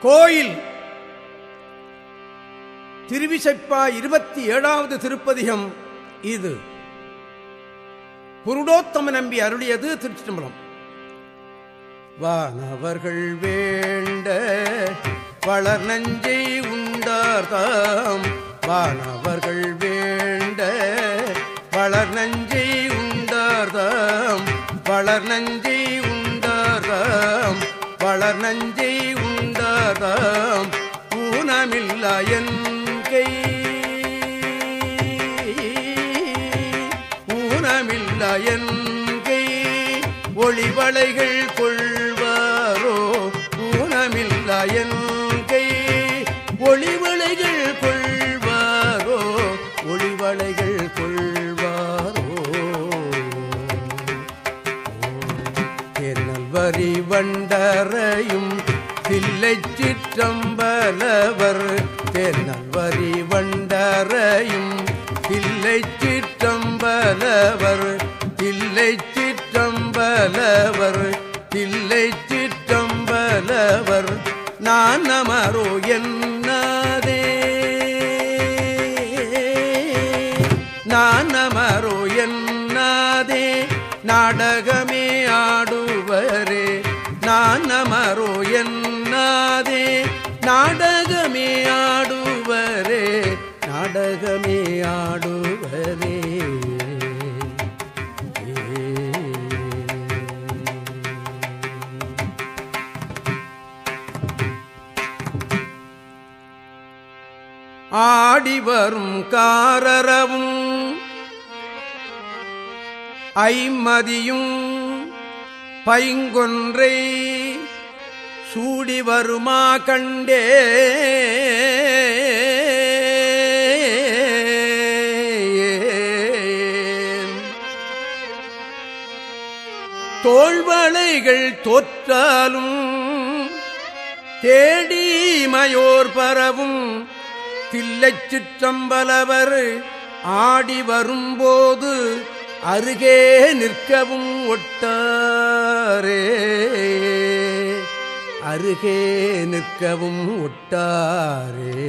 கோயில். திருவிசைப்பா இருபத்தி ஏழாவது திருப்பதிகம் இது. புருடோத்தம நம்பி அருளியது திருச்சிதம்பரம் வானவர்கள் வேண்ட வளர் நஞ்சை உண்டார்தாம். வானவர்கள் வேண்ட வளர் நஞ்சை உண்டார்தாம். வளர் நஞ்சை உண்டார்தாம். வளர் நஞ்சை ஒளிவளைகள் கொள்வாரோ ஊனமில்லா என்கை. ஒளிவளைகள் கொள்வாரோ ஒளிவளைகள் கொள்வாரோ. என்னல் வரி வண்டரையும் தில்லை சிற்றம்பலவர். தென்னல் வரி வண்டரையும் தில்லை சிற்றம்பலவர். தில்லை சிற்றம்பலவர் தில்லை சிற்றம்பலவர் நான் அமரோ என்னாதே. நான் அமரோ என்னாதே. நாடக ஆடி வரும் காரரவும் ஐமதியும் பைங்கொன்றை சூடி வருமா கண்டே. தோல்வளைகள் தோற்றாலும் தேடி மயோர் பரவும் தில்லைச் சிற்றம்பலவர் ஆடி வரும்போது அருகே நிற்கவும் ஒட்டாரே. அருகே நிற்கவும் ஒட்டாரே.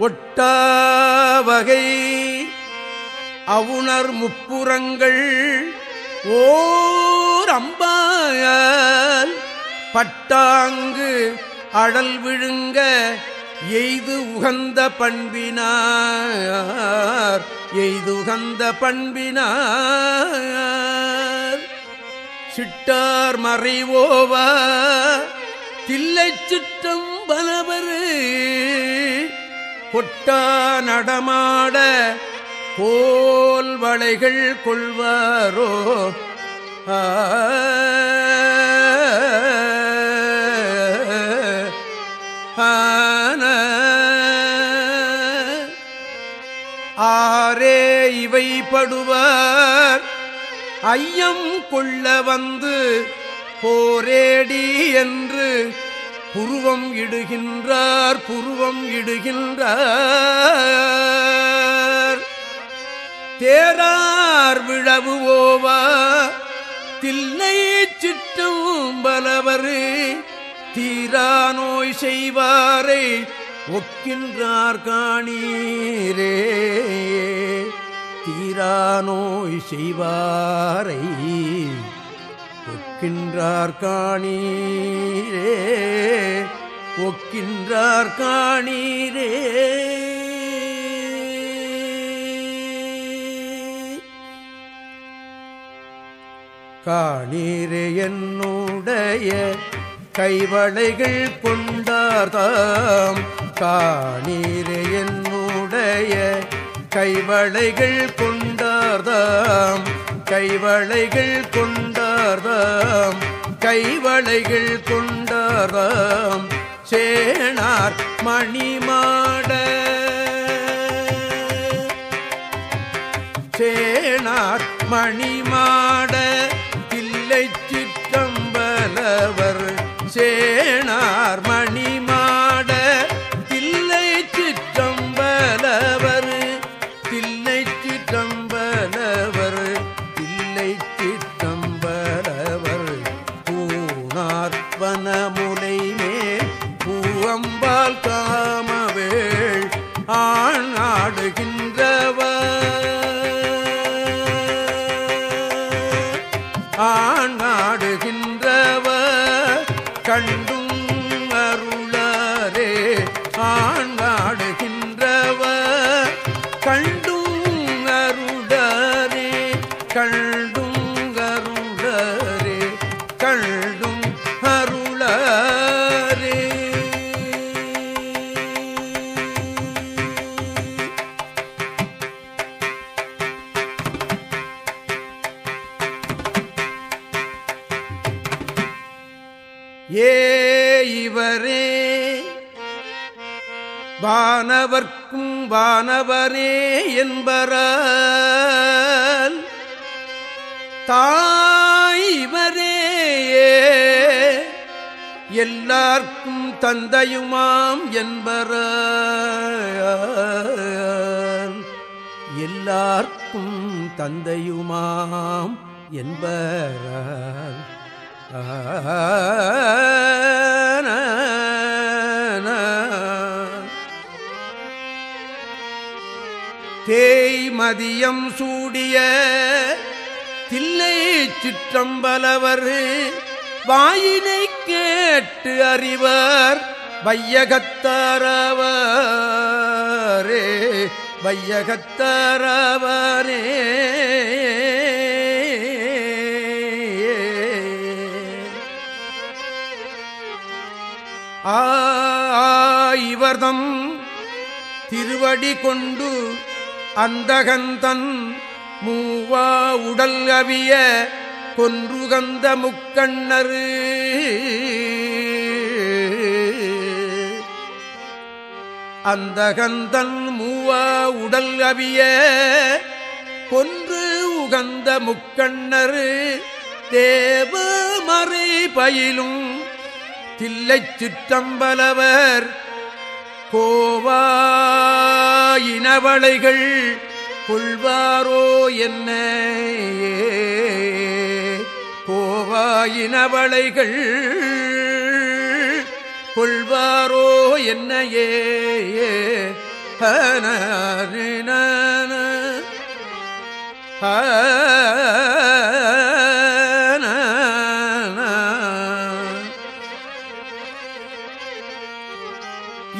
ஒட்டாவகை அவுணர் முப்புறங்கள் ஓர் அம்பாயால் பட்டாங்கு அழல் விழுங்க எய்து உகந்த பண்பினார் எய்து உகந்த பண்பினார். சிட்டார் மறைவோவா தில்லை சிட்டம் பலவரு கொட்டா நடமாட கோல் வளைகள் கொள்வாரோ. ஆ படுவார் ஐயம் கொள்ள வந்து போரேடி என்று புருவம் இடுகின்றார் புருவம் இடுகின்றார். தேரார் விழவு ஓவா தில்லை சிட்டும் பலவரு தீரா நோய் செய்வாரை ஒக்கின்றார் காணீரே. தீரா நோய் செய்வாரை ஒக்கின்றார் காணீரே ஒக்கின்றார் காணீரே. காணீரே என்னுடைய கைவளைகள் கொண்டார்தாம். காணீரே என்னுடைய கைவளைகள் கொண்டார்தாம். கைவளைகள் கொண்டார்தாம். கைவளைகள் கொண்டார்தாம். சேனார் மணிமாட. சேனார் மணிமாட. தில்லை சிற்றம்பலவர். சே ஆழ்கின்றவர் ஆணாடுகின்றவர் கண்டும் அருளாரே. ஆணாடுகின்றவர் கண்டும் அருளாரே. கண்டும் அருளாரே. கண் வானவரே என்பர தாய்வரே எல்லார்க்கும் தந்தையுமாம் என்பர எல்லார்க்கும் தந்தையுமாம் என்பர ஆ மதியம் சூடிய தில்லை சிற்றம்பலவர் வாயினை கேட்டு அறிவர் வையகத்தாரவரே வையகத்தாரவரே. ஆ இவர்தம் திருவடி கொண்டு அந்தகந்தன் மூவா உடல் அவிய கொன்றுகந்த முக்கண்ணரு. அந்தகந்தன் மூவா உடல் அவிய கொன்று உகந்த முக்கண்ணரு. தேவமறை பயிலும் தில்லைச் சிற்றம்பலவர் கோவாயினவளைகள் கொள்வாரோ என்ன? கோவாயினவளைகள் கொள்வாரோ என்னையே? ஹன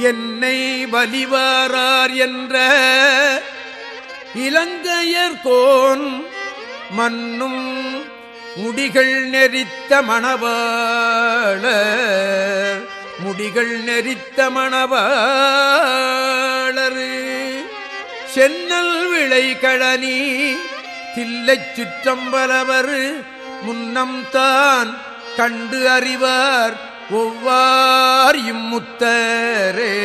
என்னை வலிவாரார் என்ற இலங்கையர்கோன் மன்னும் முடிகள் நெறித்த மணவாள முடிகள் நெறித்த மணவாளர். சென்னல் விளை கழனி தில்லைச் சுற்றம்பலவர். முன்னம் தான் கண்டு அறிவார் ஒவ்வார் இம்முத்தரே.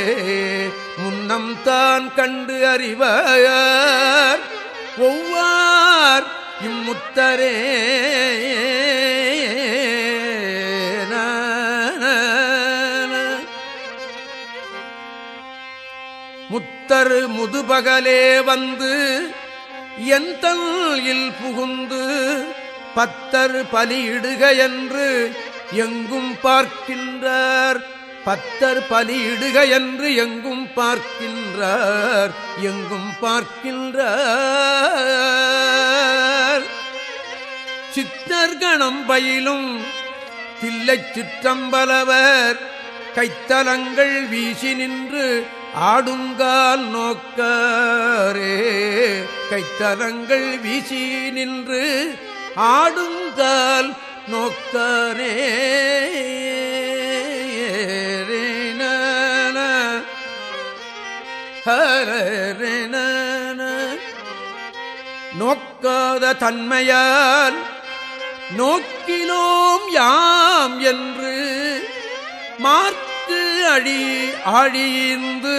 எண்ணம் தான் கண்டு அறிவார். ஒவ்வார் இம்முத்தரே. முத்தர் முதுபகலே வந்து எந்தல் இல் புகுந்து பத்தர் பலியிடுக என்று எங்கும் பார்க்கின்றார். பத்தர் பலியிடுக என்று எங்கும் பார்க்கின்றார் எங்கும் பார்க்கின்றார். சித்தர் கணம் பயிலும் தில்லை சிற்றம்பலவர் கைத்தலங்கள் வீசி நின்று ஆடுங்கால் நோக்கரே கைத்தலங்கள் வீசி நின்று ஆடுங்கால் நோக்கரே. நோக்காத தன்மையால் நோக்கினோம் யாம் என்று மார்க்கு அழி ஆழியீந்து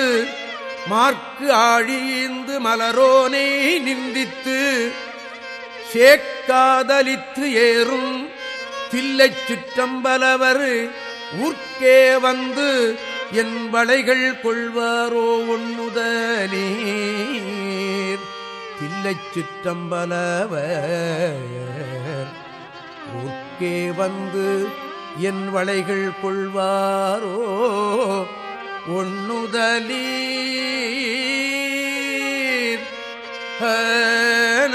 மார்க்கு ஆழியீந்து மலரோனை நிந்தித்து சேக்காதலித்து ஏறும் தில்லைச் சுற்றம்பலவர் ஊர்க்கே வந்து என் வளைகள் கொள்வாரோ ஒண்ணுதலீர் தில்லைச் சுற்றம்பலவர். ஊர்க்கே வந்து என் வளைகள் கொள்வாரோ ஒண்ணுதலீர் ஹன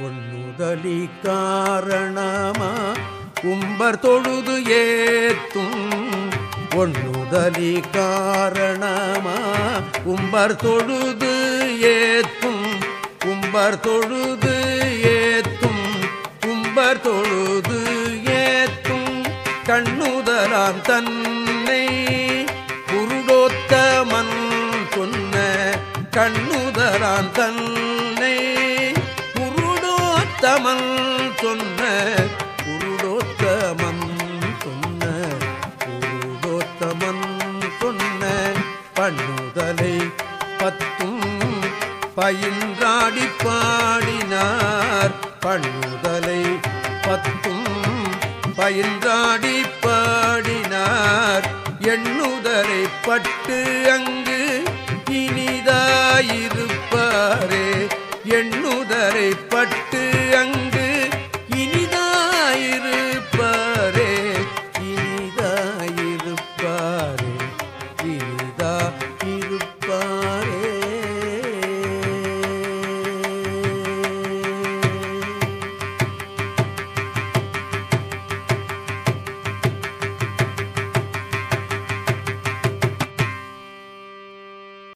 ஒன்னுதலி காரணமா? கும்பர் தொழுது ஏத்தும் ஒன்னுதலி காரணமா? கும்பர் தொழுது ஏத்தும் கும்பர் தொழுது ஏத்தும் கும்பர் தொழுது ஏத்தும். கண்ணுதலாம் தன்னை குருடோத்தமன் சொன்ன கண்ணுதலான் தன்னை குருடோத்தமன் சொன்ன குருடோத்தமன் சொன்ன குருடோத்தமன் சொன்ன பண்ணுதலை பத்தும் பயின்றாடி பாடினார். பண்ணுதலை பத்தும் பயின்றாடி பாடினார். எண்ணுதலை பட்டு அங்கு இனிதாயிருப்பாரே. எண்ணுதரை பட்டு அங்க